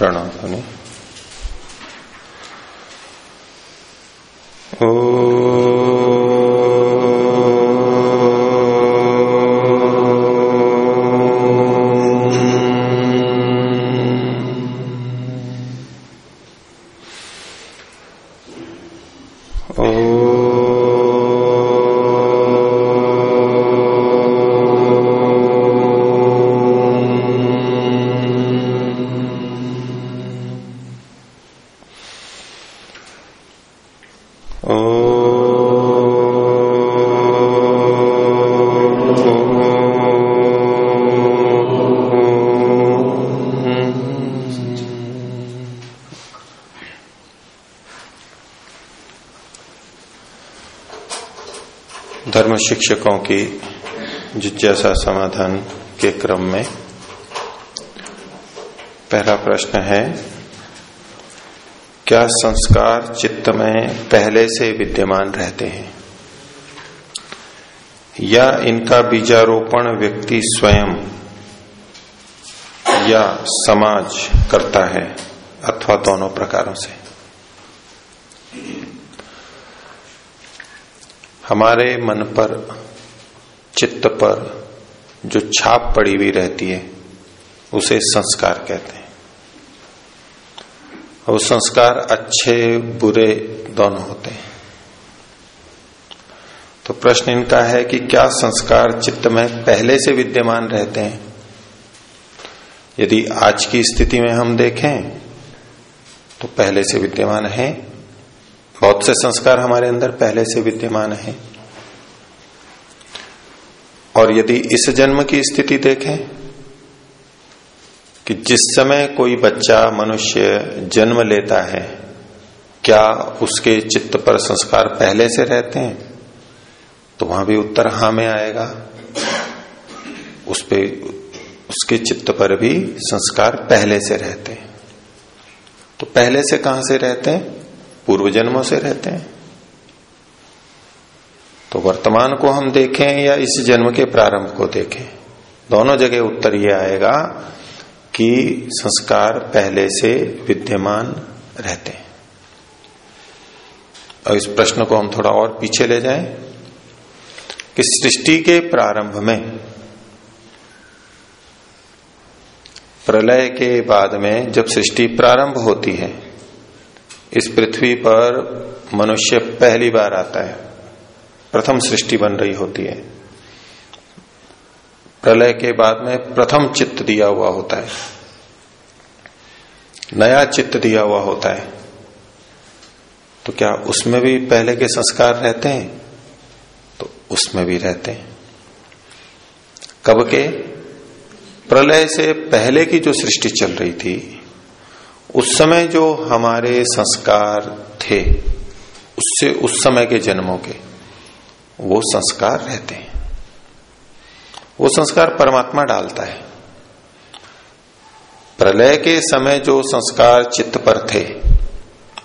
प्रणाम ध्वनि ओ शिक्षकों की जिज्ञासा समाधान के क्रम में। पहला प्रश्न है, क्या संस्कार चित्त में पहले से विद्यमान रहते हैं? या इनका बीजारोपण व्यक्ति स्वयं या समाज करता है, अथवा दोनों प्रकारों से? हमारे मन पर, चित्त पर जो छाप पड़ी हुई रहती है, उसे संस्कार कहते हैं। और संस्कार अच्छे, बुरे दोनों होते हैं। तो प्रश्न इनका है कि क्या संस्कार चित्त में पहले से विद्यमान रहते हैं? यदि आज की स्थिति में हम देखें तो पहले से विद्यमान है बहुत से संस्कार हमारे अंदर पहले से विद्यमान है। और यदि इस जन्म की स्थिति देखें, कि जिस समय कोई बच्चा मनुष्य जन्म लेता है, क्या उसके चित्त पर संस्कार पहले से रहते हैं? तो वहाँ भी उत्तर हा में आएगा। उस पे, उसके चित्त पर भी संस्कार पहले से रहते हैं। तो पहले से कहाँ से रहते हैं? पूर्व जन्मों से रहते हैं। तो वर्तमान को हम देखें या इस जन्म के प्रारंभ को देखें। दोनों जगह उत्तर यह आएगा कि संस्कार पहले से विद्यमान रहते हैं। और इस प्रश्न को हम थोड़ा और पीछे ले जाएँ कि सृष्टि के प्रारंभ में, प्रलय के बाद में जब सृष्टि प्रारंभ होती है इस पृथ्वी पर मनुष्य पहली बार आता है। प्रथम सृष्टि बन रही होती है। प्रलय के बाद में प्रथम चित्त दिया हुआ होता है। नया चित्त दिया हुआ होता है। तो क्या उसमें भी पहले के संस्कार रहते हैं? तो उसमें भी रहते हैं। कब के? प्रलय से पहले की जो सृष्टि चल रही थी उस समय जो हमारे संस्कार थे, उससे उस समय के जन्मों के, वो संस्कार रहते हैं। वो संस्कार परमात्मा डालता है। प्रलय के समय जो संस्कार चित्त पर थे,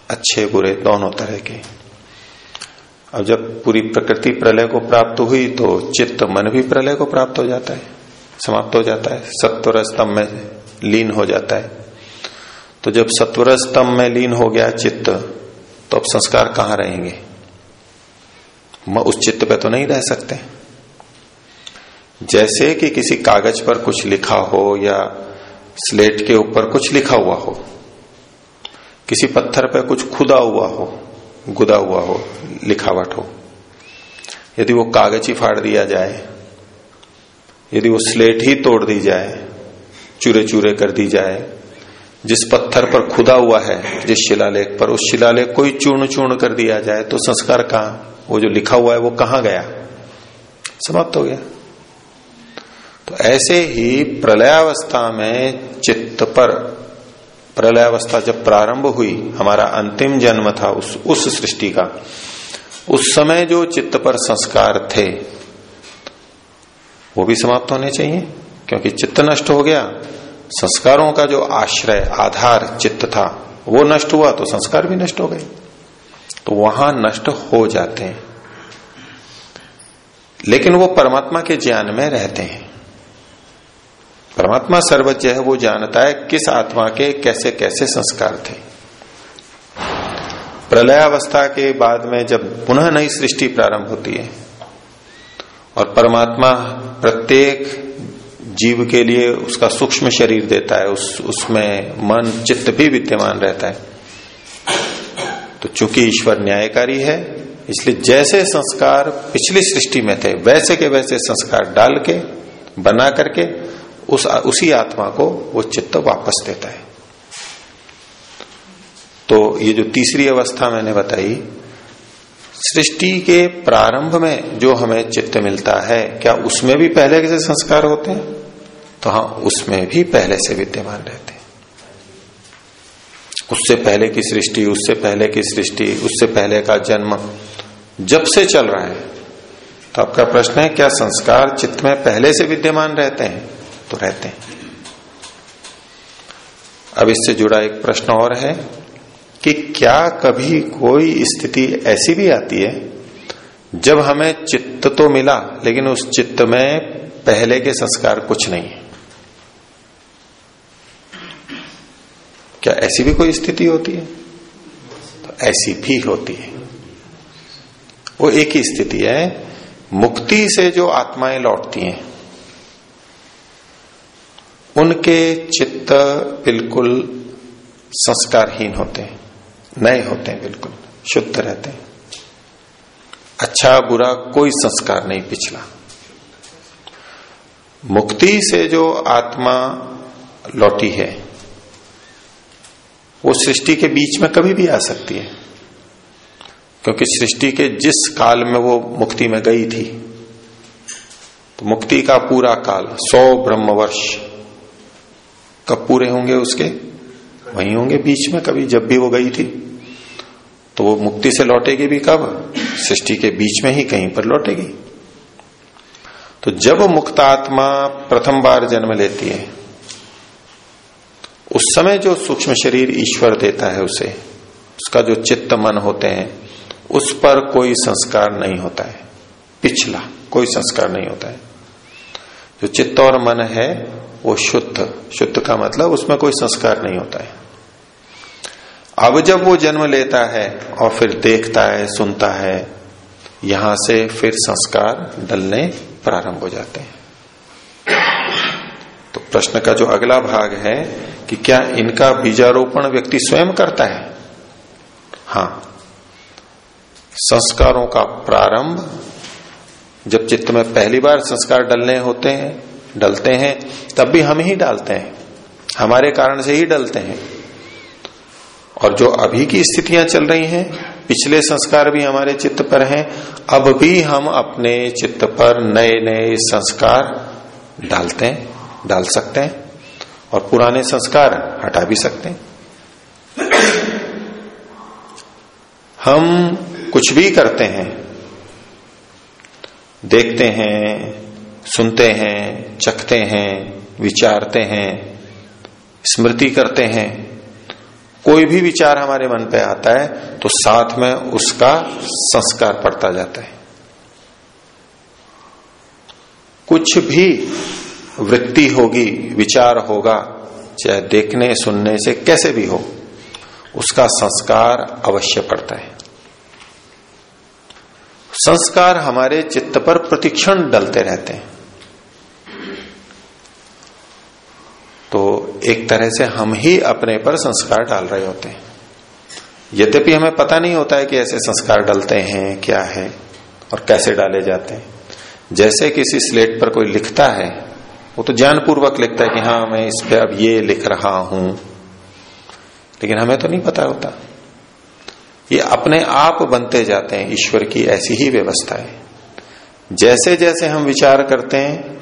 अच्छे, बुरे, दोनों तरह के। अब जब पूरी प्रकृति प्रलय को प्राप्त हुई तो चित्त, मन भी प्रलय को प्राप्त हो जाता है, समाप्त हो जाता है। सत्वर स्तंभ में लीन हो जाता है। तो जब सत्वर स्तंभ में लीन हो गया चित्त तो अब संस्कार कहाँ रहेंगे? उस चित्त पे तो नहीं रह सकते। जैसे कि किसी कागज़ पर कुछ लिखा हो या स्लेट के ऊपर कुछ लिखा हुआ हो, किसी पत्थर पर कुछ खुदा हुआ हो, गुदा हुआ हो, लिखावट हो, यदि वो कागज़ ही फाड़ दिया जाए, यदि वो स्लेट ही तोड़ दी जाए चूरे चूरे कर दी जाए जिस पत्थर पर खुदा हुआ है, जिस शिलालेख पर, उस शिलालेख को ही चूर्ण चूर्ण कर दिया जाए तो संस्कार कहा? वो जो लिखा हुआ है, वो कहाँ गया? समाप्त हो गया। तो ऐसे ही प्रलयावस्था में चित्त पर, प्रलयावस्था जब प्रारंभ हुई, हमारा अंतिम जन्म था उस उस सृष्टि का, उस समय जो चित्त पर संस्कार थे, वो भी समाप्त होने चाहिए, क्योंकि चित्त नष्ट हो गया। संस्कारों का जो आश्रय, आधार, चित्त था, वो नष्ट हुआ तो संस्कार भी नष्ट हो गए। तो वहाँ नष्ट हो जाते हैं। लेकिन वो परमात्मा के ज्ञान में रहते हैं। परमात्मा सर्वज्ञ है, वो जानता है किस आत्मा के कैसे कैसे संस्कार थे। प्रलय अवस्था के बाद में जब पुनः नई सृष्टि प्रारंभ होती है, और परमात्मा प्रत्येक जीव के लिए उसका सूक्ष्म शरीर देता है, उस, उसमें मन, चित्त भी विद्यमान रहता है। तो चूँकि ईश्वर न्यायकारी है, इसलिए जैसे संस्कार पिछली सृष्टि में थे, वैसे के वैसे संस्कार डाल के, बना करके, उस, उसी आत्मा को वो चित्त वापस देता है। तो ये जो तीसरी अवस्था मैंने बताई, सृष्टि के प्रारंभ में जो हमें चित्त मिलता है, क्या उसमें भी पहले के संस्कार होते हैं? तो हाँ उसमें भी पहले से विद्यमान रहते हैं। उससे पहले की सृष्टि, उससे पहले की सृष्टि, उससे पहले का जन्म जब से चल रहा है तो आपका प्रश्न है, क्या संस्कार चित्त में पहले से विद्यमान रहते हैं? तो रहते हैं। अब इससे जुड़ा एक प्रश्न और है कि क्या कभी कोई स्थिति ऐसी भी आती है, जब हमें चित्त तो मिला, लेकिन उस चित्त में पहले के संस्कार कुछ नहीं है? क्या ऐसी भी कोई स्थिति होती है? तो ऐसी भी होती है। वो एक ही स्थिति है। मुक्ति से जो आत्माएँ लौटती हैं, उनके चित्त बिल्कुल संस्कारहीन होते हैं, नए होते हैं बिल्कुल, शुद्ध रहते हैं। अच्छा बुरा कोई संस्कार नहीं पिछला। मुक्ति से जो आत्मा लौटी है वो सृष्टि के बीच में कभी भी आ सकती है। क्योंकि सृष्टि के जिस काल में वो मुक्ति में गई थी तो मुक्ति का पूरा काल, सौ ब्रह्म वर्ष कब पूरे होंगे उसके? वही होंगे बीच में कभी, जब भी वो गई थी। तो वो मुक्ति से लौटेगी भी कब? सृष्टि के बीच में ही कहीं पर लौटेगी। तो जब मुक्तात्मा प्रथम बार जन्म लेती है उस समय जो सूक्ष्म शरीर ईश्वर देता है उसे, उसका जो चित्त मन होते हैं, उस पर कोई संस्कार नहीं होता है। पिछला कोई संस्कार नहीं होता है। जो चित्त और मन है, वो शुद्ध। शुद्ध का मतलब उसमें कोई संस्कार नहीं होता है। अब जब वो जन्म लेता है और फिर देखता है, सुनता है, यहाँ से फिर संस्कार डलने प्रारंभ हो जाते हैं। तो प्रश्न का जो अगला भाग है कि क्या इनका बीजारोपण व्यक्ति स्वयं करता है? हाँ। संस्कारों का प्रारंभ, जब चित्त में पहली बार संस्कार डलने होते हैं, डलते हैं, तब भी हम ही डालते हैं। हमारे कारण से ही डलते हैं। और जो अभी की स्थितियाँ चल रही हैं, पिछले संस्कार भी हमारे चित्त पर हैं, अब भी हम अपने चित्त पर नए नए संस्कार डालते हैं, डाल सकते हैं। और पुराने संस्कार हटा भी सकते हैं। हम कुछ भी करते हैं, देखते हैं, सुनते हैं, चखते हैं, विचारते हैं, स्मृति करते हैं। कोई भी विचार हमारे मन पे आता है तो साथ में उसका संस्कार पड़ता जाता है। कुछ भी वृत्ति होगी, विचार होगा, चाहे देखने, सुनने से कैसे भी हो, उसका संस्कार अवश्य पड़ता है। संस्कार हमारे चित्त पर प्रतिक्षण डलते रहते हैं। तो एक तरह से हम ही अपने पर संस्कार डाल रहे होते हैं। यद्यपि हमें पता नहीं होता है कि ऐसे संस्कार डलते हैं, क्या है, और कैसे डाले जाते हैं। जैसे किसी स्लेट पर कोई लिखता है वो तो ज्ञानपूर्वक लिखता है कि हाँ मैं इस पे अब ये लिख रहा हूँ। लेकिन हमें तो नहीं पता होता। ये अपने आप बनते जाते हैं, ईश्वर की ऐसी ही व्यवस्था है। जैसे जैसे हम विचार करते हैं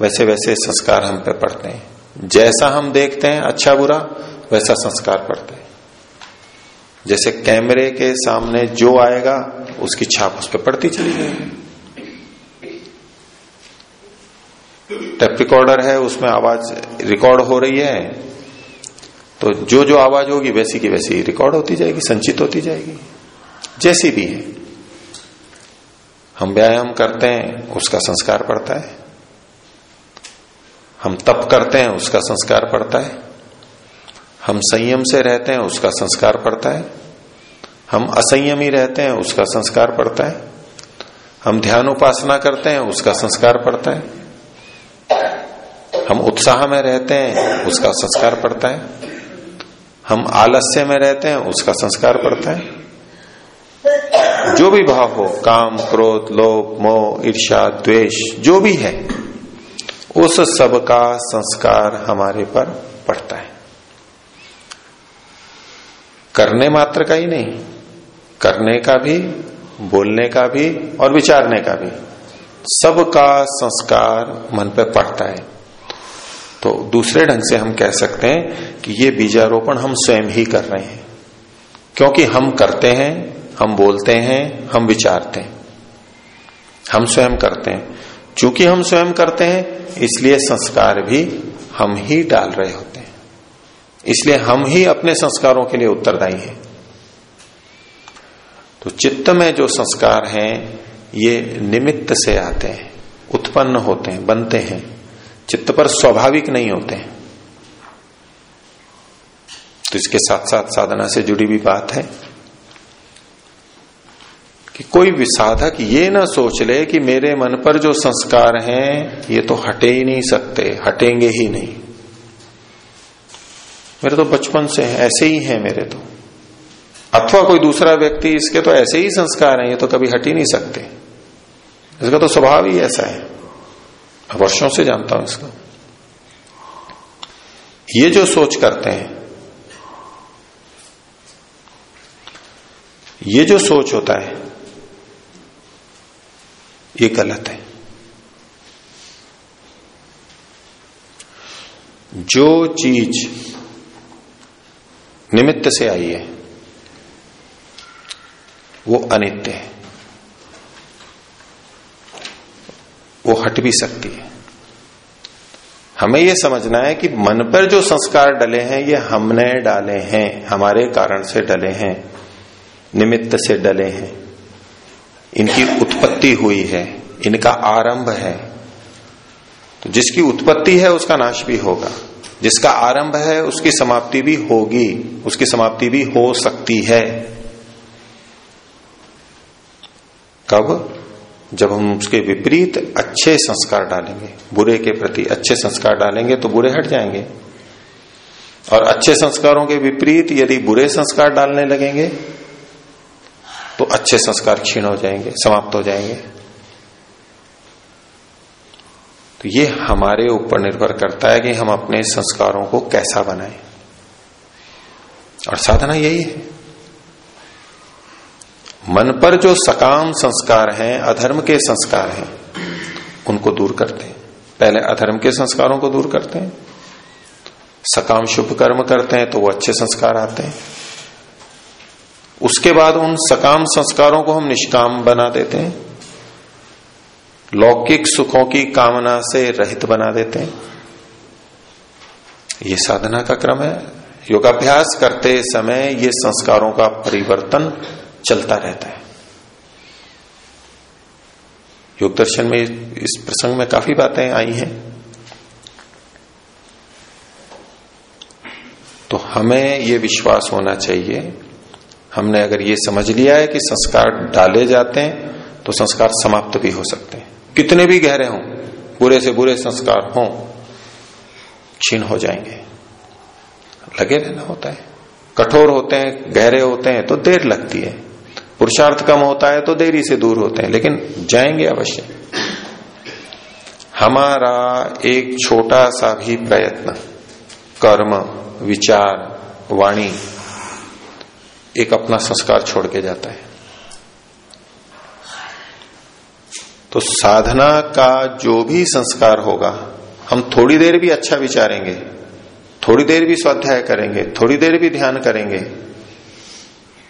वैसे वैसे संस्कार हम पे पड़ते हैं। जैसा हम देखते हैं अच्छा बुरा, वैसा संस्कार पड़ता है। जैसे कैमरे के सामने जो आएगा, उसकी छाप उस पर पड़ती चली जाएगी। टेप रिकॉर्डर है, उसमें आवाज़ रिकॉर्ड हो रही है तो जो जो आवाज़ होगी वैसी की वैसी रिकॉर्ड होती जाएगी, संचित होती जाएगी, जैसी भी है। हम व्यायाम करते हैं, उसका संस्कार पड़ता है। हम तप करते हैं, उसका संस्कार पड़ता है। हम संयम से रहते हैं, उसका संस्कार पड़ता है। हम असंयमी रहते हैं, उसका संस्कार पड़ता है। हम ध्यान उपासना करते हैं, उसका संस्कार पड़ता है। हम उत्साह में रहते हैं, उसका संस्कार पड़ता है। हम आलस्य में रहते हैं, उसका संस्कार पड़ता है। जो भी भाव हो, काम, क्रोध, लोभ, मोह ईर्षा द्वेष, जो भी है, उस सब का संस्कार हमारे पर पड़ता है। करने मात्र का ही नहीं, करने का भी, बोलने का भी और विचारने का भी सबका संस्कार मन पे पड़ता है। तो दूसरे ढंग से हम कह सकते हैं कि ये बीजारोपण हम स्वयं ही कर रहे हैं। क्योंकि हम करते हैं, हम बोलते हैं, हम विचारते हैं। हम स्वयं करते हैं। चूँकि हम स्वयं करते हैं, इसलिए संस्कार भी हम ही डाल रहे होते हैं। इसलिए हम ही अपने संस्कारों के लिए उत्तरदायी हैं। तो चित्त में जो संस्कार हैं, ये निमित्त से आते हैं, उत्पन्न होते हैं, बनते हैं। चित्त पर स्वाभाविक नहीं होते तो इसके साथ साथ साधना से जुड़ी भी बात है कि कोई विसाधक ये ना सोच ले कि मेरे मन पर जो संस्कार हैं, ये तो हटे ही नहीं सकते, हटेंगे ही नहीं। मेरे तो बचपन से है, ऐसे ही है मेरे तो। अथवा कोई दूसरा व्यक्ति, इसके तो ऐसे ही संस्कार हैं, ये तो कभी हट ही नहीं सकते। इसका तो स्वभाव ही ऐसा है। वर्षों से जानता हूँ इसको। ये जो सोच करते हैं, ये जो सोच होता है, ये गलत है। जो चीज़ निमित्त से आई है, वो अनित्य है। वो हट भी सकती है। हमें यह समझना है कि मन पर जो संस्कार डले हैं, ये हमने डाले हैं, हमारे कारण से डले हैं, निमित्त से डले हैं। इनकी उत्पत्ति हुई है, इनका आरंभ है। तो जिसकी उत्पत्ति है, उसका नाश भी होगा। जिसका आरंभ है, उसकी समाप्ति भी होगी, उसकी समाप्ति भी हो सकती है। कब? जब हम उसके विपरीत अच्छे संस्कार डालेंगे, बुरे के प्रति अच्छे संस्कार डालेंगे तो बुरे हट जाएँगे। और अच्छे संस्कारों के विपरीत यदि बुरे संस्कार डालने लगेंगे तो अच्छे संस्कार क्षीण हो जाएँगे, समाप्त हो जाएँगे। तो ये हमारे ऊपर निर्भर करता है कि हम अपने संस्कारों को कैसा बनाएँ। और साधना यही है। मन पर जो सकाम संस्कार हैं, अधर्म के संस्कार हैं, उनको दूर करते हैं। पहले अधर्म के संस्कारों को दूर करते हैं। सकाम शुभ कर्म करते हैं तो वो अच्छे संस्कार आते हैं। उसके बाद उन सकाम संस्कारों को हम निष्काम बना देते हैं। लौकिक सुखों की कामना से रहित बना देते हैं। ये साधना का क्रम है। योगाभ्यास करते समय ये संस्कारों का परिवर्तन चलता रहता है। योग दर्शन में इस प्रसंग में काफ़ी बातें आई हैं। तो हमें ये विश्वास होना चाहिए। हमने अगर ये समझ लिया है कि संस्कार डाले जाते हैं तो संस्कार समाप्त भी हो सकते हैं। कितने भी गहरे हों, बुरे से बुरे संस्कार हों, क्षीण हो जाएँगे। लगे रहना होता है। कठोर होते हैं, गहरे होते हैं तो देर लगती है। पुरुषार्थ कम होता है तो देरी से दूर होते हैं, लेकिन जाएँगे अवश्य। हमारा एक छोटा सा भी प्रयत्न, कर्म, विचार, वाणी, एक अपना संस्कार छोड़ के जाता है। तो साधना का जो भी संस्कार होगा, हम थोड़ी देर भी अच्छा विचारेंगे, थोड़ी देर भी स्वाध्याय करेंगे, थोड़ी देर भी ध्यान करेंगे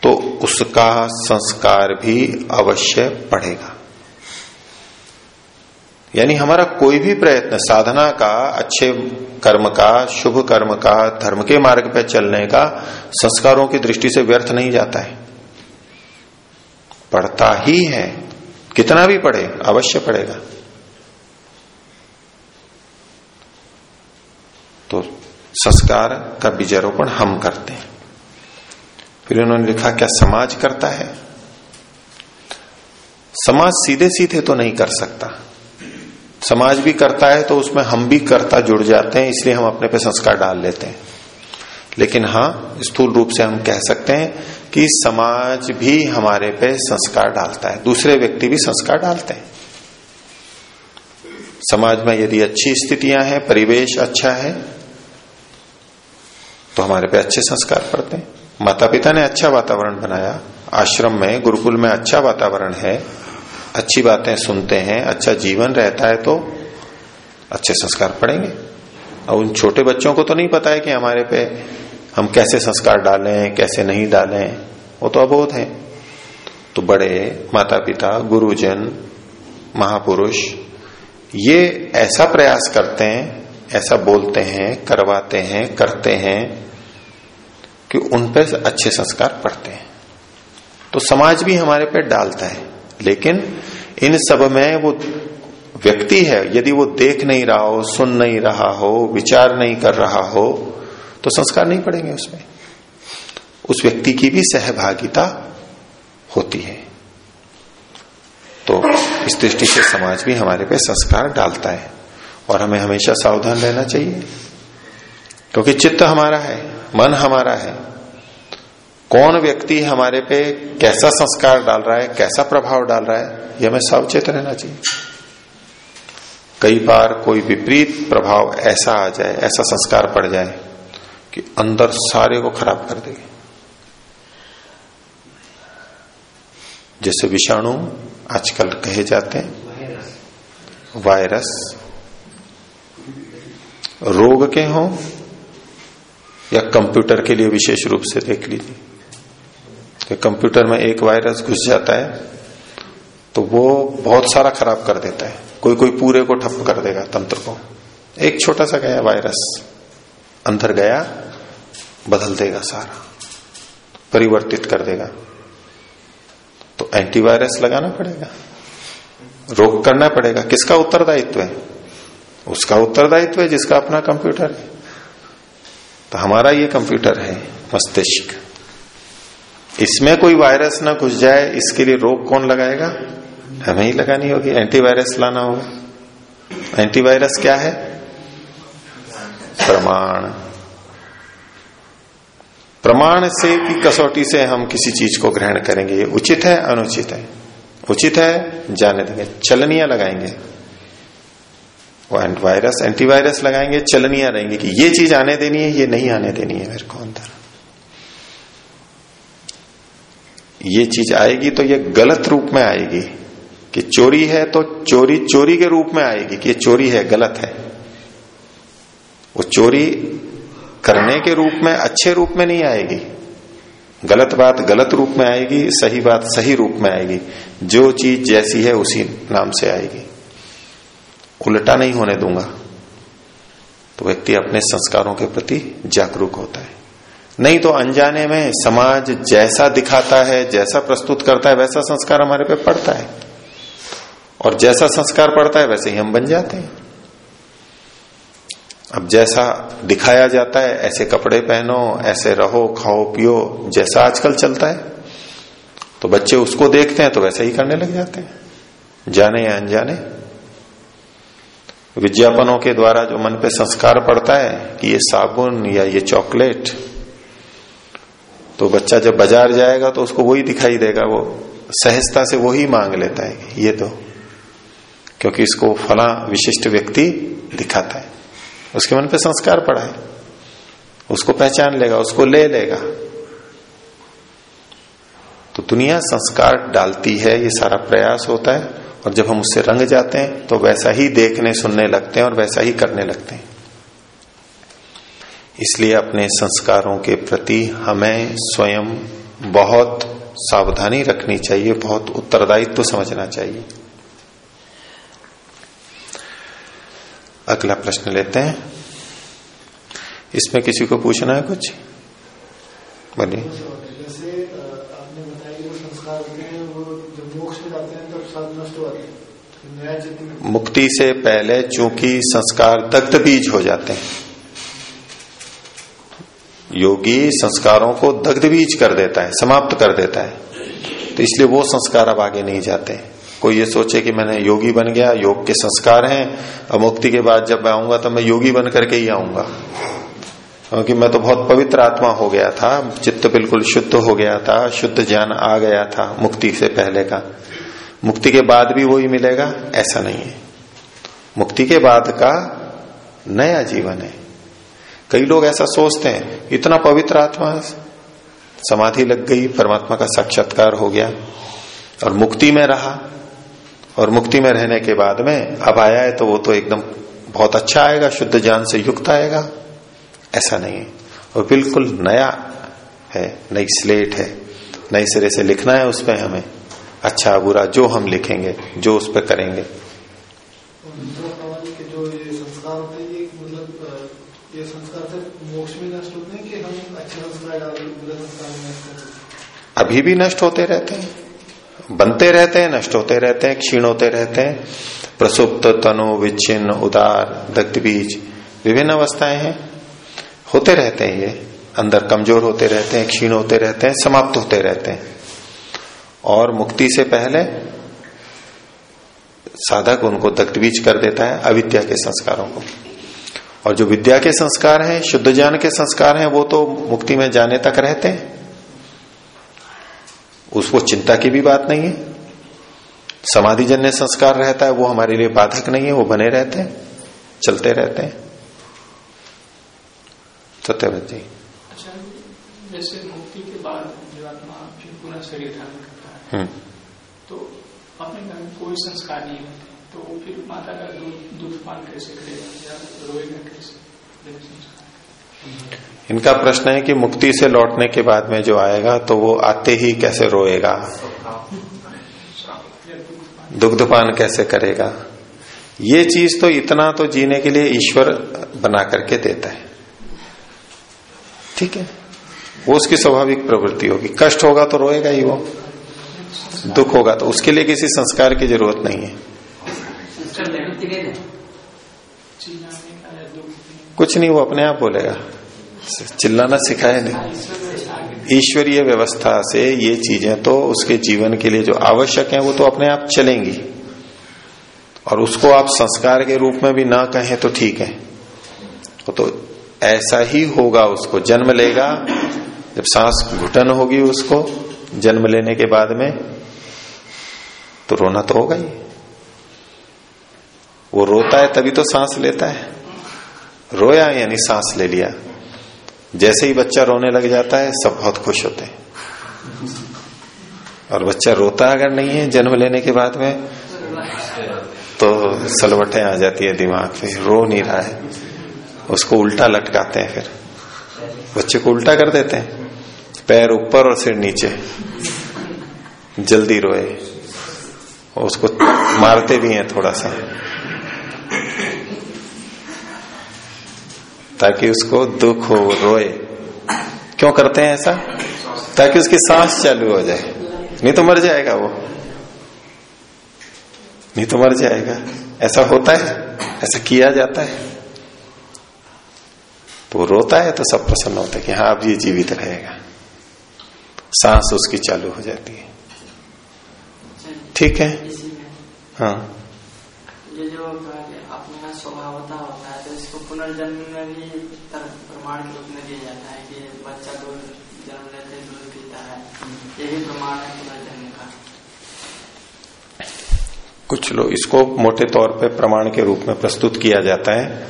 तो उसका संस्कार भी अवश्य पड़ेगा यानी हमारा कोई भी प्रयत्न, साधना का, अच्छे कर्म का, शुभ कर्म का, धर्म के मार्ग पर चलने का संस्कारों की दृष्टि से व्यर्थ नहीं जाता है। पढ़ता ही है। कितना भी पढ़े, अवश्य पढ़ेगा। तो संस्कार का बीजारोपण हम करते हैं। फिर उन्होंने लिखा, क्या समाज करता है? समाज सीधे सीधे तो नहीं कर सकता। समाज भी करता है तो उसमें हम भी करता जुड़ जाते हैं, इसलिए हम अपने पे संस्कार डाल लेते हैं। लेकिन हाँ स्थूल रूप से हम कह सकते हैं कि समाज भी हमारे पे संस्कार डालता है। दूसरे व्यक्ति भी संस्कार डालते हैं। समाज में यदि अच्छी स्थितियाँ हैं, परिवेश अच्छा है तो हमारे पे अच्छे संस्कार पड़ते हैं। माता पिता ने अच्छा वातावरण बनाया। आश्रम में, गुरुकुल में अच्छा वातावरण है। अच्छी बातें सुनते हैं अच्छा जीवन रहता है तो अच्छे संस्कार पड़ेंगे और उन छोटे बच्चों को तो नहीं पता है कि हमारे पे हम कैसे संस्कार डालें, कैसे नहीं डालें। वो तो अबोध है। तो बड़े माता पिता गुरुजन, महापुरुष, ये ऐसा प्रयास करते हैं, ऐसा बोलते हैं, करवाते हैं, करते हैं कि उन पर अच्छे संस्कार पड़ते हैं। तो समाज भी हमारे पे डालता है, लेकिन इन सब में वो व्यक्ति है, यदि वो देख नहीं रहा हो, सुन नहीं रहा हो, विचार नहीं कर रहा हो तो संस्कार नहीं पड़ेंगे उसमें। उस व्यक्ति की भी सहभागिता होती है। तो इस दृष्टि से समाज भी हमारे पे संस्कार डालता है, और हमें हमेशा सावधान रहना चाहिए, क्योंकि चित्त हमारा है। मन हमारा है। कौन व्यक्ति हमारे पे कैसा संस्कार डाल रहा है, कैसा प्रभाव डाल रहा है, यह हमें सावचेत रहना चाहिए। कई बार कोई विपरीत प्रभाव ऐसा आ जाए, ऐसा संस्कार पड़ जाए कि अंदर सारे को खराब कर देगी। जैसे विषाणु आजकल कहे जाते हैं, वायरस। रोग के हों या कंप्यूटर के लिए विशेष रूप से देख लीजिए। कि कंप्यूटर में एक वायरस घुस जाता है तो वो बहुत सारा खराब कर देता है। कोई कोई पूरे को ठप कर देगा तंत्र को। एक छोटा सा गया वायरस, अंदर गया, बदल देगा सारा, परिवर्तित कर देगा। तो एंटीवायरस लगाना पड़ेगा, रोक करना पड़ेगा। किसका उत्तरदायित्व है? उसका उत्तरदायित्व है जिसका अपना कंप्यूटर है। तो हमारा ये कंप्यूटर है, मस्तिष्क। इसमें कोई वायरस ना घुस जाए, इसके लिए रोक कौन लगाएगा? हमें ही लगानी होगी। एंटीवायरस लाना होगा। एंटीवायरस क्या है? प्रमाण। प्रमाण से की कसौटी से हम किसी चीज़ को ग्रहण करेंगे। ये उचित है, अनुचित है? उचित है, जाने देंगे। चलनियाँ लगाएँगे। वो वायरस एंटीवायरस लगाएँगे चलनियाँ रहेंगे कि ये चीज़ आने देनी है, ये नहीं आने देनी है मेरे को अंदर। ये चीज़ आएगी तो ये गलत रूप में आएगी कि चोरी है तो चोरी चोरी के रूप में आएगी कि ये चोरी है, गलत है। वो चोरी करने के रूप में, अच्छे रूप में नहीं आएगी। गलत बात गलत रूप में आएगी, सही बात सही रूप में आएगी। जो चीज़ जैसी है उसी नाम से आएगी। उल्टा नहीं होने दूँगा। तो व्यक्ति अपने संस्कारों के प्रति जागरूक होता है। नहीं तो अनजाने में समाज जैसा दिखाता है, जैसा प्रस्तुत करता है, वैसा संस्कार हमारे पे पड़ता है। और जैसा संस्कार पड़ता है, वैसे ही हम बन जाते हैं। अब जैसा दिखाया जाता है, ऐसे कपड़े पहनो, ऐसे रहो, खाओ, पियो, जैसा आजकल चलता है तो बच्चे उसको देखते हैं तो वैसे ही करने लग जाते हैं। जाने या अनजाने विज्ञापनों के द्वारा जो मन पे संस्कार पड़ता है कि ये साबुन या ये चॉकलेट तो बच्चा जब बाज़ार जाएगा तो उसको वही दिखाई देगा, वो सहजता से वही मांग लेता है ये दो, क्योंकि इसको फला विशिष्ट व्यक्ति दिखाता है। उसके मन पे संस्कार पड़ा है। उसको पहचान लेगा, उसको ले लेगा। तो दुनिया संस्कार डालती है, ये सारा प्रयास होता है। और जब हम उससे रंग जाते हैं तो वैसा ही देखने, सुनने लगते हैं और वैसा ही करने लगते हैं। इसलिए अपने संस्कारों के प्रति हमें स्वयं बहुत सावधानी रखनी चाहिए, बहुत उत्तरदायित्व तो समझना चाहिए। अगला प्रश्न लेते हैं। इसमें किसी को पूछना है कुछ? बोलिए जैसे आपने बताया कि वो संस्कार होते हैं वो जब मोक्ष में जाते हैं तब सब नष्ट हो जाते हैं मुक्ति से पहले चूँकि संस्कार दग्ध बीज हो जाते हैं। योगी संस्कारों को दग्ध बीज कर देता है, समाप्त कर देता है। तो इसलिए वो संस्कार अब आगे नहीं जाते कोई ये सोचे कि मैंने योगी बन गया, योग के संस्कार हैं अब मुक्ति के बाद जब मैं आऊँगा तो मैं योगी बन करके ही आऊँगा। क्योंकि मैं तो बहुत पवित्र आत्मा हो गया था, चित्त बिल्कुल शुद्ध हो गया था, शुद्ध ज्ञान आ गया था मुक्ति से पहले का। मुक्ति के बाद भी वही मिलेगा? ऐसा नहीं है। मुक्ति के बाद का नया जीवन है। कई लोग ऐसा सोचते हैं, इतना पवित्र आत्मा, समाधि लग गई, परमात्मा का साक्षात्कार हो गया, और मुक्ति में रहा, और मुक्ति में रहने के बाद में अब आया है तो वो तो एकदम बहुत अच्छा आएगा, शुद्ध ज्ञान से युक्त आएगा। ऐसा नहीं है। और बिल्कुल नया है, नई स्लेट है। नई सिरे से लिखना है उसमें हमें। अच्छा बुरा जो हम लिखेंगे जो उस पर करेंगे। जो ये संस्कार होते ये मतलब ये संस्कार से मोक्ष में नष्ट होते कि हम संस्कार डाल बुरे संस्कार में नष्ट होते अभी भी नष्ट होते रहते हैं। बनते रहते हैं नष्ट होते रहते हैं क्षीण होते रहते हैं। प्रसुप्त तनु विच्छिन्न उदार दग्ध बीज विभिन्न अवस्थाएँ हैं। होते रहते हैं ये। अंदर कमज़ोर होते रहते हैं क्षीण होते रहते हैं समाप्त होते रहते हैं। और मुक्ति से पहले साधक उनको दग्धबीज कर देता है अविद्या के संस्कारों को। और जो विद्या के संस्कार हैं, शुद्ध ज्ञान के संस्कार हैं, वो तो मुक्ति में जाने तक रहते हैं। उसको चिंता की भी बात नहीं है। समाधि जन्य संस्कार रहता है, वो हमारे लिए बाधक नहीं है, वो बने रहते हैं, चलते रहते हैं। सत्यव्रत जी। अच्छा जैसे मुक्ति के बाद जो आत्मा फिर पूरा शरीर धारण करता है हम्म। तो अपने घर में कोई संस्कार नहीं होते। तो वो फिर माता का दूध दूध पान कैसे करेगा? या रोएगा कैसे? इनका प्रश्न है कि मुक्ति से लौटने के बाद में जो आएगा तो वो आते ही कैसे रोएगा? दुग्धपान कैसे करेगा? ये चीज़ तो इतना तो जीने के लिए ईश्वर बना करके देता है। ठीक है? वो उसकी स्वाभाविक प्रवृत्ति होगी। कष्ट होगा तो रोएगा ही वो। दुख होगा तो उसके लिए किसी संस्कार की ज़रूरत नहीं है। कुछ नहीं वो अपने आप बोलेगा। चिल्लाना सिखाए नहीं। ईश्वरीय व्यवस्था से ये चीज़ें तो उसके जीवन के लिए जो आवश्यक है वो तो अपने आप चलेंगी। और उसको आप संस्कार के रूप में भी ना कहें तो ठीक है। वो तो ऐसा ही होगा उसको। जन्म लेगा जब सांस घुटन होगी उसको जन्म लेने के बाद में तो रोना तो होगा ही। वो रोता है तभी तो सांस लेता है। रोया यानी सांस ले लिया। जैसे ही बच्चा रोने लग जाता है, सब बहुत खुश होते हैं। और बच्चा रोता अगर नहीं है, जन्म लेने के बाद में तो सलवटें आ जाती है दिमाग पे, रो नहीं रहा है। उसको उल्टा लटकाते हैं फिर। बच्चे को उल्टा कर देते हैं। पैर ऊपर और सिर नीचे। जल्दी रोए। उसको मारते भी हैं थोड़ा सा ताकि उसको दुख हो, रोए। क्यों करते हैं ऐसा? ताकि उसकी सांस चालू हो जाए। नहीं तो मर जाएगा वो। नहीं तो मर जाएगा। ऐसा होता है? ऐसा किया जाता है? तो रोता है तो सब प्रसन्न होता है कि हाँ अब ये जीवित रहेगा। सांस उसकी चालू हो जाती है। ठीक है? हाँ। ये जो स्वभावता होता है कुछ लोग इसको मोटे तौर पे प्रमाण के रूप में प्रस्तुत किया जाता है।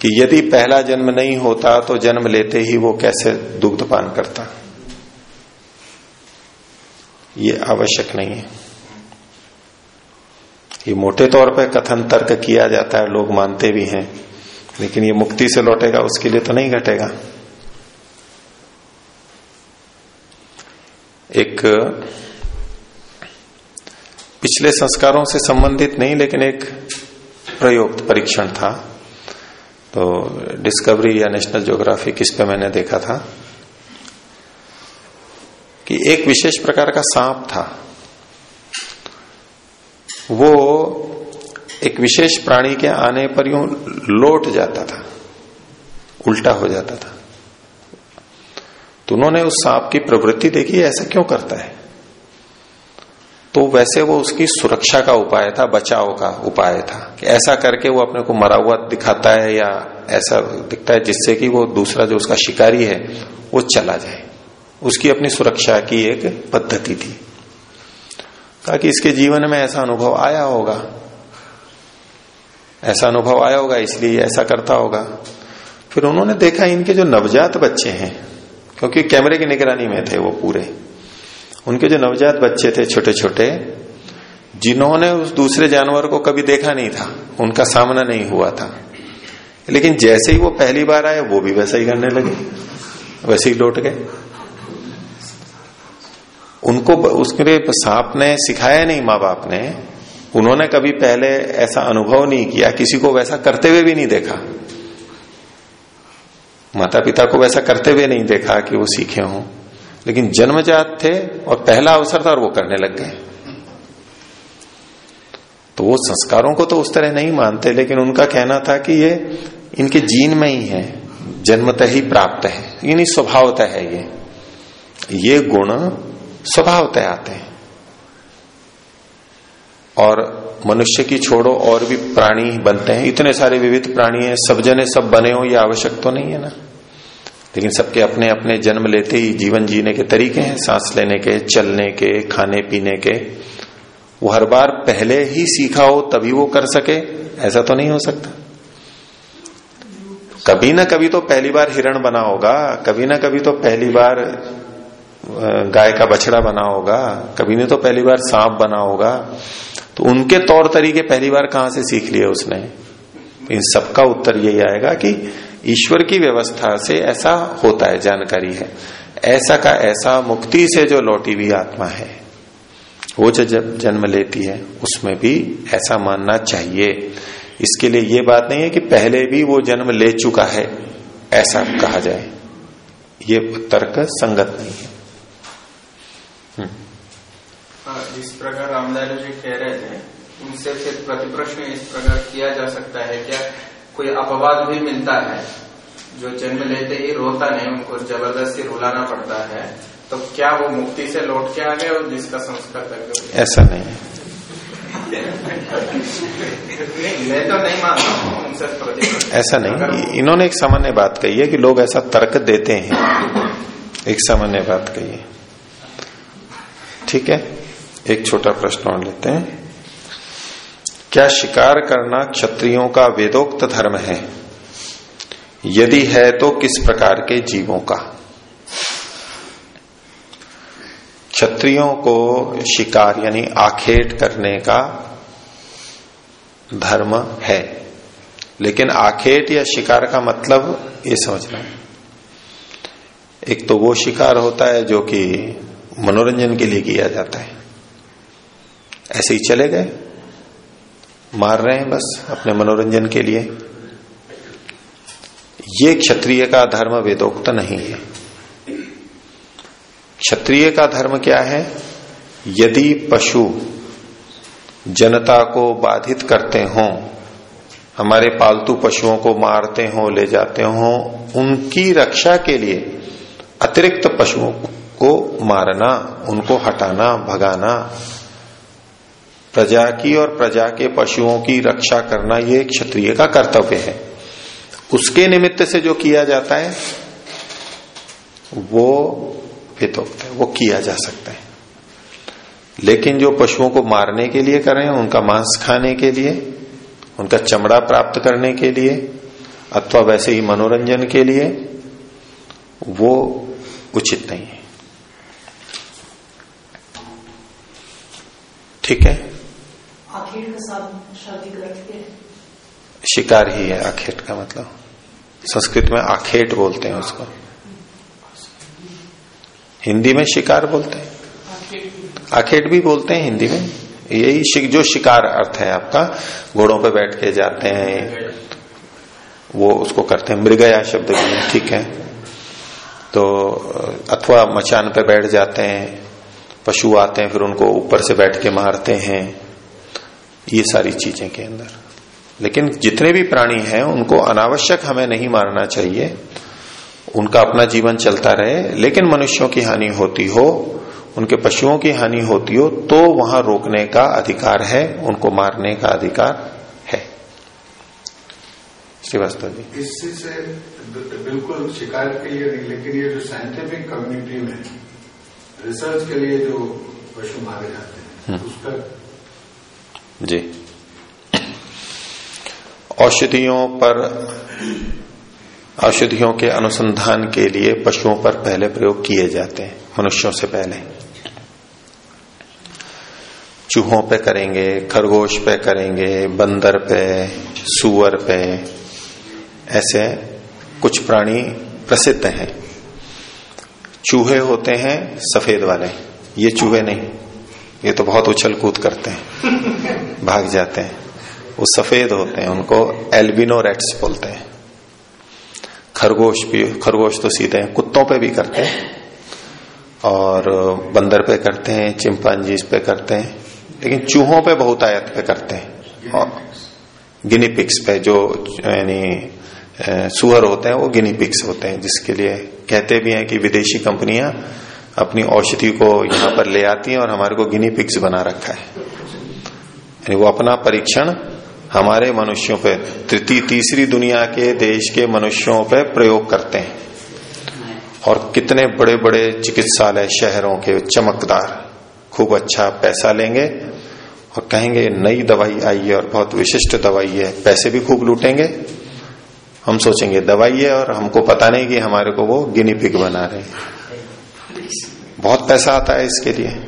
कि यदि पहला जन्म नहीं होता तो जन्म लेते ही वो कैसे दुग्ध पान करता? ये आवश्यक नहीं है। ये मोटे तौर पे कथन तर्क किया जाता है, लोग मानते भी हैं, लेकिन ये मुक्ति से लौटेगा, उसके लिए तो नहीं घटेगा। एक, पिछले संस्कारों से संबंधित नहीं, लेकिन एक प्रयोग परीक्षण था। तो डिस्कवरी या नेशनल ज्योग्राफी किस पे मैंने देखा था कि एक विशेष प्रकार का सांप था। वो एक विशेष प्राणी के आने पर यूँ लौट जाता था, उल्टा हो जाता था। तो उन्होंने उस सांप की प्रवृत्ति देखी, ऐसा क्यों करता है? तो वैसे वो उसकी सुरक्षा का उपाय था, बचाव का उपाय था। कि ऐसा करके वो अपने को मरा हुआ दिखाता है या ऐसा दिखता है जिससे कि वो दूसरा जो उसका शिकारी है, वो चला जाए। उसकी अपनी सुरक्षा की एक पद्धति थी। कहा कि इसके जीवन में ऐसा अनुभव आया होगा। ऐसा अनुभव आया होगा, इसलिए ऐसा करता होगा। फिर उन्होंने देखा इनके जो नवजात बच्चे हैं, क्योंकि कैमरे की निगरानी में थे वो पूरे। उनके जो नवजात बच्चे थे छोटे छोटे जिन्होंने उस दूसरे जानवर को कभी देखा नहीं था, उनका सामना नहीं हुआ था। लेकिन जैसे ही वो पहली बार आए, वो भी वैसा ही करने लगे, वैसे ही लौट गए। उनको उसके सांप ने सिखाया नहीं माँ बाप ने। उन्होंने कभी पहले ऐसा अनुभव नहीं किया, किसी को वैसा करते हुए भी नहीं देखा। माता पिता को वैसा करते हुए नहीं देखा कि वो सीखे हों। लेकिन जन्मजात थे और पहला अवसर था और वो करने लग गए। तो वो संस्कारों को तो उस तरह नहीं मानते, लेकिन उनका कहना था कि ये इनके जीन में ही है, जन्मतः ही प्राप्त है। यानी स्वभावतः है ये। ये गुण स्वभावतः आते हैं। और मनुष्य की छोड़ो और भी प्राणी बनते हैं। इतने सारे विविध प्राणी हैं, सब जने सब बने हो, ये आवश्यक तो नहीं है ना। लेकिन सबके अपने अपने जन्म लेते ही जीवन जीने के तरीके हैं, सांस लेने के, चलने के, खाने पीने के। वो हर बार पहले ही सीखा हो तभी वो कर सके, ऐसा तो नहीं हो सकता। कभी ना कभी तो पहली बार हिरण बना होगा, कभी ना कभी तो पहली बार गाय का बछड़ा बना होगा, कभी नहीं तो पहली बार सांप बना होगा। तो उनके तौर तरीके पहली बार कहाँ से सीख लिए उसने? इन सबका उत्तर यही आएगा कि ईश्वर की व्यवस्था से ऐसा होता है जानकारी है। ऐसा का ऐसा मुक्ति से जो लौटी हुई आत्मा है वो जो जब जन्म लेती है उसमें भी ऐसा मानना चाहिए। इसके लिए ये बात नहीं है कि पहले भी वो जन्म ले चुका है ऐसा कहा जाए। ये तर्क संगत नहीं है। हम्म। हाँ, जिस प्रकार रामदास जी कह रहे थे उनसे फिर प्रतिप्रश्न इस प्रकार किया जा सकता है क्या? कोई अपवाद भी मिलता है जो जन्म लेते ही रोता नहीं उनको ज़बरदस्ती रुलाना पड़ता है तो क्या वो मुक्ति से लौट के आ गए और जिसका संस्कार करके ऐसा नहीं है। नहीं मैं तो नहीं मानता हूँ ऐसा नहीं। इन्होंने एक सामान्य बात कही है कि लोग ऐसा तर्क देते हैं। एक सामान्य बात कही है। ठीक है? एक छोटा प्रश्न और लेते हैं। क्या शिकार करना क्षत्रियों का वेदोक्त धर्म है? यदि है तो किस प्रकार के जीवों का? क्षत्रियों को शिकार यानी आखेट करने का धर्म है। लेकिन आखेट या शिकार का मतलब ये समझना है। एक तो वो शिकार होता है जो कि मनोरंजन के लिए किया जाता है। ऐसे ही चले गए। मार रहे हैं बस अपने मनोरंजन के लिए। ये क्षत्रिय का धर्म वेदोक्त नहीं है। क्षत्रिय का धर्म क्या है? यदि पशु जनता को बाधित करते हों, हमारे पालतू पशुओं को मारते हो, ले जाते हो, उनकी रक्षा के लिए अतिरिक्त पशुओं को मारना, उनको हटाना, भगाना प्रजा की और प्रजा के पशुओं की रक्षा करना ये क्षत्रिय का कर्तव्य है। उसके निमित्त से जो किया जाता है, वो हितोक्त है, वो किया जा सकता है। लेकिन जो पशुओं को मारने के लिए करें उनका मांस खाने के लिए, उनका चमड़ा प्राप्त करने के लिए, अथवा वैसे ही मनोरंजन के लिए, वो उचित नहीं है। ठीक है? शिकार ही है आखेट का मतलब। संस्कृत में आखेट बोलते हैं उसको। हिंदी में शिकार बोलते हैं। आखेट भी बोलते हैं हिंदी में। यही शिक, जो शिकार अर्थ है आपका घोड़ों पे बैठ के जाते हैं। वो उसको करते हैं। मृगया शब्द भी ठीक है। तो अथवा मचान पे बैठ जाते हैं पशु आते हैं फिर उनको ऊपर से बैठ के मारते हैं। ये सारी चीज़ें के अंदर। लेकिन जितने भी प्राणी हैं उनको अनावश्यक हमें नहीं मारना चाहिए। उनका अपना जीवन चलता रहे लेकिन मनुष्यों की हानि होती हो उनके पशुओं की हानि होती हो तो वहाँ रोकने का अधिकार है उनको मारने का अधिकार है। श्रीवास्तव जी। इससे से बिल्कुल शिकायत के लिए नहीं लेकिन ये जो साइंटिफिक कम्युनिटी में रिसर्च के लिए जो पशु मारे जाते हैं उसका जी। औषधियों पर, औषधियों के अनुसंधान के लिए पशुओं पर पहले प्रयोग किए जाते हैं, मनुष्यों से पहले। चूहों पे करेंगे, खरगोश पे करेंगे, बंदर पे, सुअर पे, ऐसे कुछ प्राणी प्रसिद्ध हैं। चूहे होते हैं सफ़ेद वाले, ये चूहे नहीं, ये तो बहुत उछल कूद करते हैं। भाग जाते हैं। वो सफ़ेद होते हैं उनको एल्बिनो रेट्स बोलते हैं। खरगोश भी खरगोश तो सीधे हैं कुत्तों पे भी करते हैं और बंदर पे करते हैं चिंपांजीज पे करते हैं लेकिन चूहों पे बहुत आयत पे करते हैं। और गिनी पिक्स पे जो यानी सुअर होते हैं वो गिनी पिक्स होते हैं जिसके लिए कहते भी हैं कि विदेशी कंपनियाँ अपनी औषधि को यहाँ पर ले आती हैं और हमारे को गिनी पिक्स बना रखा है। वो अपना परीक्षण हमारे मनुष्यों पे तृतीय तीसरी दुनिया के देश के मनुष्यों पे प्रयोग करते हैं। और कितने बड़े बड़े चिकित्सालय शहरों के चमकदार, खूब अच्छा पैसा लेंगे और कहेंगे, नई दवाई आई है और बहुत विशिष्ट दवाई है, पैसे भी खूब लूटेंगे। हम सोचेंगे, दवाई है और हमको पता नहीं कि हमारे को वो गिनी पिग बना रहे बहुत पैसा आता है इसके लिए।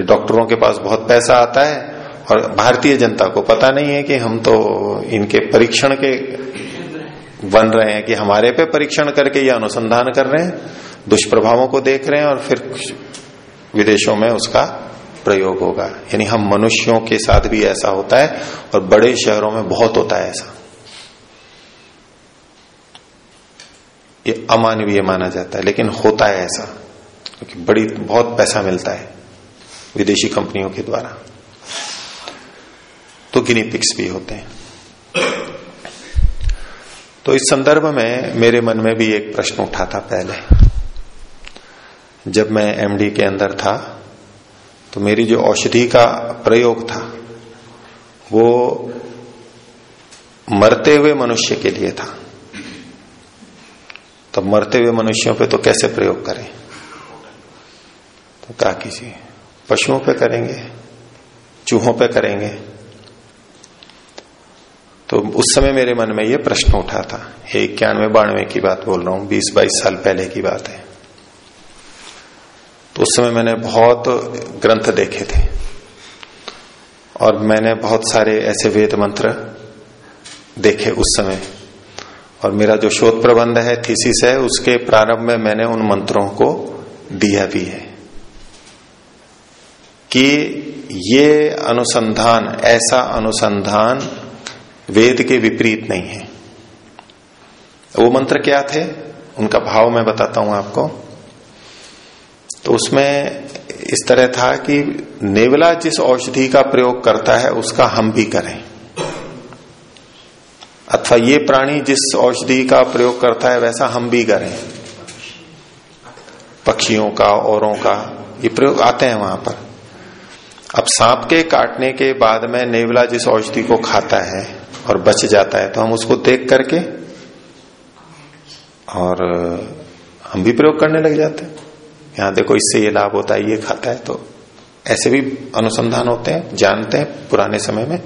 डॉक्टरों के पास बहुत पैसा आता है। और भारतीय जनता को पता नहीं है कि हम तो इनके परीक्षण के बन रहे हैं कि हमारे पे परीक्षण करके ये अनुसंधान कर रहे हैं, दुष्प्रभावों को देख रहे हैं और फिर विदेशों में उसका प्रयोग होगा। यानी हम मनुष्यों के साथ भी ऐसा होता है और बड़े शहरों में बहुत होता है ऐसा। ये अमानवीय माना जाता है, लेकिन होता है ऐसा, क्योंकि बड़ी, बहुत पैसा मिलता है विदेशी कंपनियों के द्वारा। तो गिनी पिक्स भी होते हैं। तो इस संदर्भ में मेरे मन में भी एक प्रश्न उठा था पहले। जब मैं एमडी के अंदर था तो मेरी जो औषधि का प्रयोग था, वो मरते हुए मनुष्य के लिए था। तो मरते हुए मनुष्यों पे तो कैसे प्रयोग करें? तो क्या कीजिए पशुओं पे करेंगे, चूहों पे करेंगे तो उस समय मेरे मन में ये प्रश्न उठा था। इक्यानवे बानवे की बात बोल रहा हूँ, बीस बाईस साल पहले की बात है। तो उस समय मैंने बहुत ग्रंथ देखे थे। और मैंने बहुत सारे ऐसे वेद मंत्र देखे उस समय। और मेरा जो शोध प्रबंध है थीसिस है, उसके प्रारंभ में मैंने उन मंत्रों को दिया भी है। कि ये अनुसंधान, ऐसा अनुसंधान वेद के विपरीत नहीं है। वो मंत्र क्या थे? उनका भाव मैं बताता हूँ आपको। तो उसमें इस तरह था कि नेवला जिस औषधि का प्रयोग करता है, उसका हम भी करें। अथवा ये प्राणी जिस औषधि का प्रयोग करता है, वैसा हम भी करें। पक्षियों का, औरों का, ये प्रयोग आते हैं वहाँ पर। अब सांप के काटने के बाद में नेवला जिस औषधि को खाता है और बच जाता है। तो हम उसको देख करके और हम भी प्रयोग करने लग जाते हैं। यहाँ देखो, इससे ये लाभ होता है, ये खाता है तो ऐसे भी अनुसंधान होते हैं, जानते हैं पुराने समय में।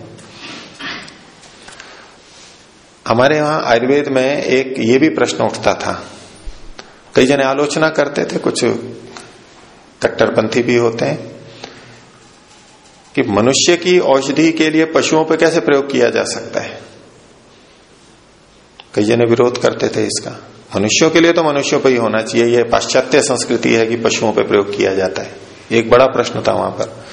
हमारे यहाँ आयुर्वेद में एक ये भी प्रश्न उठता था। कई जने आलोचना करते थे, कुछ कट्टरपंथी भी होते हैं कि मनुष्य की औषधि के लिए पशुओं पर कैसे प्रयोग किया जा सकता है? कई जने विरोध करते थे इसका। मनुष्यों के लिए तो मनुष्यों पर ही होना चाहिए। यह पाश्चात्य संस्कृति है कि पशुओं पर प्रयोग किया जाता है। एक बड़ा प्रश्न था वहाँ पर।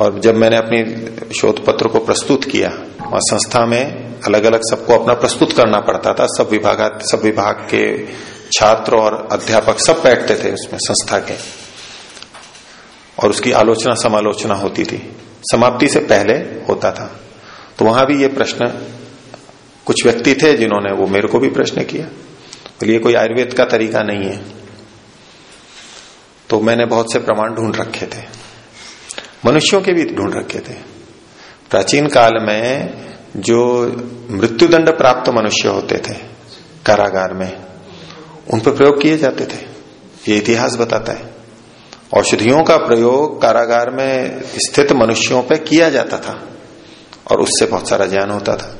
और जब मैंने अपनी शोध पत्र को प्रस्तुत किया, वहाँ संस्था में अलग अलग सबको अपना प्रस्तुत करना पड़ता था। सब विभाग सब विभाग के छात्र और अध्यापक सब बैठते थे उसमें संस्था के। और उसकी आलोचना समालोचना होती थी। समाप्ति से पहले होता था। तो वहाँ भी ये प्रश्न कुछ व्यक्ति थे जिन्होंने वो मेरे को भी प्रश्न किया। बोलिए कोई आयुर्वेद का तरीका नहीं है। तो मैंने बहुत से प्रमाण ढूंढ रखे थे। मनुष्यों के भी ढूंढ रखे थे। प्राचीन काल में जो मृत्युदंड प्राप्त मनुष्य होते थे, कारागार में, उन पर प्रयोग किए जाते थे। ये इतिहास बताता है। औषधियों का प्रयोग कारागार में स्थित मनुष्यों पर किया जाता था और उससे बहुत सारा ज्ञान होता था।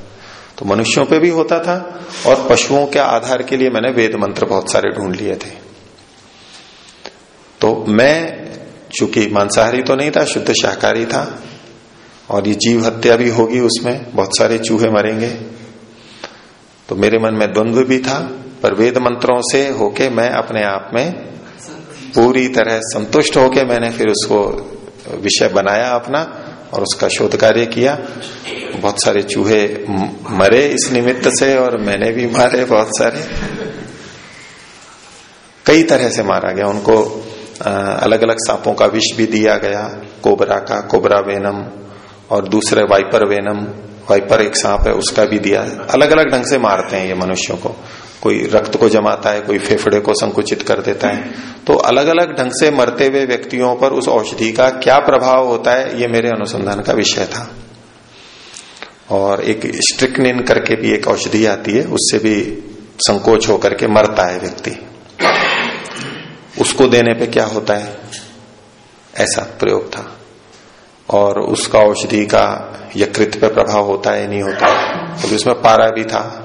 तो मनुष्यों पे भी होता था और पशुओं के आधार के लिए मैंने वेद मंत्र बहुत सारे ढूंढ लिए थे। तो मैं चूँकि मांसाहारी तो नहीं था, शुद्ध शाकाहारी था और ये जीव हत्या भी होगी उसमें, बहुत सारे चूहे मरेंगे। तो मेरे मन में द्वंद्व भी था, पर वेद मंत्रों से होके मैं अपने आप में पूरी तरह संतुष्ट होके मैंने फिर उसको विषय बनाया अपना और उसका शोध कार्य किया। बहुत सारे चूहे मरे इस निमित्त से और मैंने भी मारे बहुत सारे। कई तरह से मारा गया। उनको अलग अलग सांपों का विष भी दिया गया। कोबरा का, कोबरा वेनम और दूसरे वाइपर वेनम। वाइपर एक सांप है, उसका भी दिया। अलग अलग ढंग से मारते हैं ये मनुष्यों को। कोई रक्त को जमाता है, कोई फेफड़े को संकुचित कर देता है। तो अलग अलग ढंग से मरते हुए व्यक्तियों पर उस औषधि का क्या प्रभाव होता है, ये मेरे अनुसंधान का विषय था। और एक स्ट्रिक्निन करके भी एक औषधि आती है, उससे भी संकोच होकर के मरता है व्यक्ति। उसको देने पे क्या होता है? ऐसा प्रयोग था। और उसका औषधि का यकृत पे प्रभाव होता है, नहीं होता। है तो उसमें पारा भी था।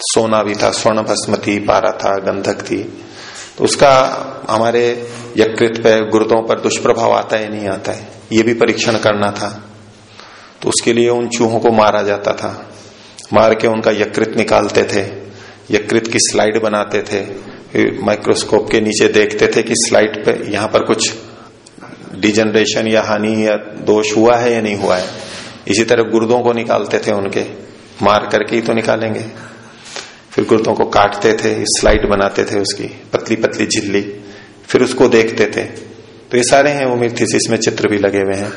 सोना भी था, स्वर्ण भस्मती पारा था, गंधक थी। तो उसका हमारे यकृत पे गुर्दों पर दुष्प्रभाव आता है, नहीं आता है। ये भी परीक्षण करना था। तो उसके लिए उन चूहों को मारा जाता था। मार के उनका यकृत निकालते थे। यकृत की स्लाइड बनाते थे। माइक्रोस्कोप के नीचे देखते थे कि स्लाइड पे यहाँ पर कुछ डिजनरेशन या हानि या दोष हुआ है या नहीं हुआ है। इसी तरह गुर्दों को निकालते थे उनके। मार करके ही तो निकालेंगे। फिर गुर्दों को काटते थे स्लाइड बनाते थे उसकी पतली पतली झिल्ली, फिर उसको देखते थे। तो ये सारे हैं वो मिर्थिस में चित्र भी लगे हुए हैं।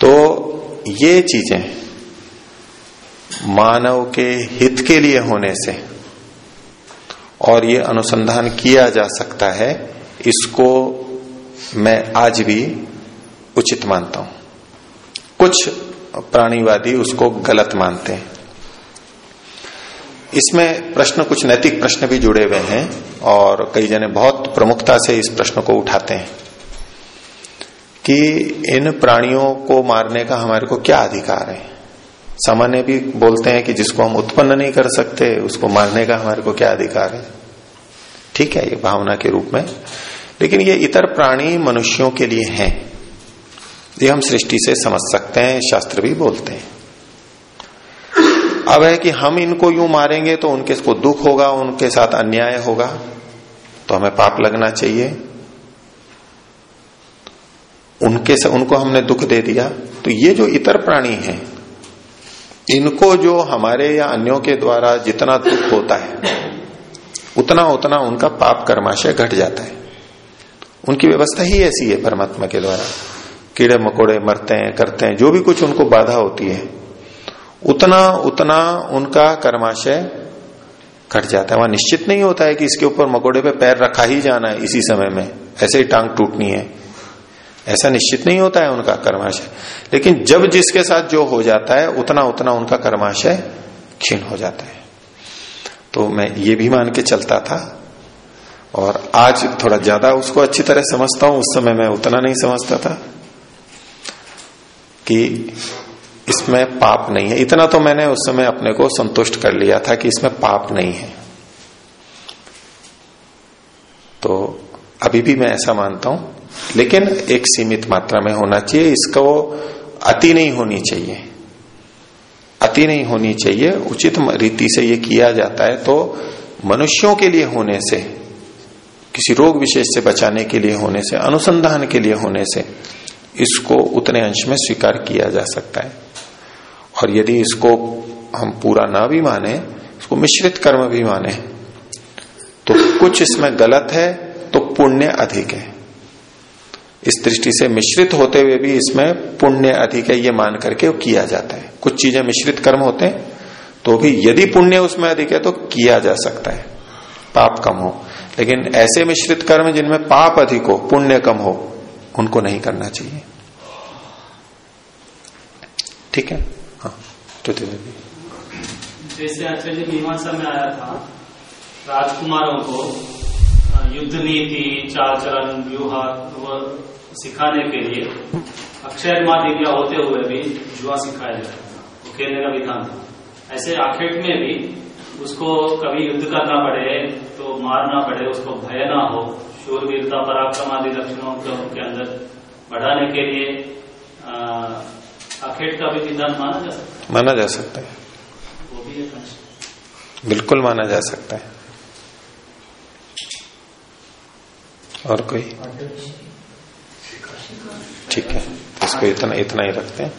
तो ये चीज़ें मानव के हित के लिए होने से और ये अनुसंधान किया जा सकता है, इसको मैं आज भी उचित मानता हूँ। कुछ प्राणीवादी उसको गलत मानते हैं। इसमें प्रश्न कुछ नैतिक प्रश्न भी जुड़े हुए हैं और कई जने बहुत प्रमुखता से इस प्रश्न को उठाते हैं कि इन प्राणियों को मारने का हमारे को क्या अधिकार है? सामान्य भी बोलते हैं कि जिसको हम उत्पन्न नहीं कर सकते, उसको मारने का हमारे को क्या अधिकार है? ठीक है, ये भावना के रूप में। लेकिन ये इतर प्राणी मनुष्यों के लिए हैं। ये हम सृष्टि से समझ सकते हैं, शास्त्र भी बोलते हैं। अब है कि हम इनको यूँ मारेंगे तो उनके को दुख होगा, उनके साथ अन्याय होगा। तो हमें पाप लगना चाहिए। उनके से, उनको हमने दुख दे दिया। तो ये जो इतर प्राणी हैं, इनको जो हमारे या अन्यों के द्वारा जितना दुख होता है, उतना उतना उनका पाप कर्माशय घट जाता है। उनकी व्यवस्था ही ऐसी है परमात्मा के द्वारा। कीड़े मकोड़े मरते हैं, करते हैं, जो भी कुछ उनको बाधा होती है उतना उतना उनका कर्माशय घट जाता है। वहाँ निश्चित नहीं होता है कि इसके ऊपर मकोड़े पे पैर रखा ही जाना है इसी समय में। ऐसे ही टांग टूटनी है। ऐसा निश्चित नहीं होता है उनका कर्माशय। लेकिन जब जिसके साथ जो हो जाता है, उतना उतना उनका कर्माशय क्षीण हो जाता है। तो मैं ये भी मान के चलता था और आज थोड़ा ज़्यादा उसको अच्छी तरह समझता हूँ। उस समय मैं उतना नहीं समझता था कि इसमें पाप नहीं है। इतना तो मैंने उस समय अपने को संतुष्ट कर लिया था कि इसमें पाप नहीं है। तो अभी भी मैं ऐसा मानता हूँ, लेकिन एक सीमित मात्रा में होना चाहिए। इसको अति नहीं होनी चाहिए। अति नहीं होनी चाहिए। उचित रीति से ये किया जाता है तो मनुष्यों के लिए होने से, किसी रोग विशेष से बचाने के लिए होने से, अनुसंधान के लिए होने से, इसको उतने अंश में स्वीकार किया जा सकता है। और यदि इसको हम पूरा ना भी माने, इसको मिश्रित कर्म भी माने तो कुछ इसमें गलत है तो पुण्य अधिक है। इस दृष्टि से मिश्रित होते हुए भी इसमें पुण्य अधिक है, ये मान करके किया जाता है। कुछ चीज़ें मिश्रित कर्म होते हैं तो भी यदि पुण्य उसमें अधिक है तो किया जा सकता है। पाप कम हो। लेकिन ऐसे मिश्रित कर्म जिनमें पाप अधिक हो, पुण्य कम हो, उनको नहीं करना चाहिए। ठीक है? देवी जैसे आचार्य मीमांसा में आया था राजकुमारों को युद्ध नीति चाल चलन व्यूहा सिखाने के लिए अक्षय माँ दिव्या होते हुए भी जुआ सिखाया जाता था। वो खेलने का विधान था। ऐसे आखेट में भी उसको कभी युद्ध करना पड़े तो मारना पड़े उसको भय ना हो शूरवीरता पराक्रम आदि लक्षणों के अंदर बढ़ाने के लिए अ, का भी विधान माना जा सकता है? माना जा सकता है। वो भी है। बिल्कुल माना जा सकता है। और कोई? ठीक है इसको इतना इतना ही रखते हैं।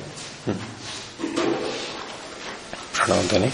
प्रणाम धनी। ध्वनि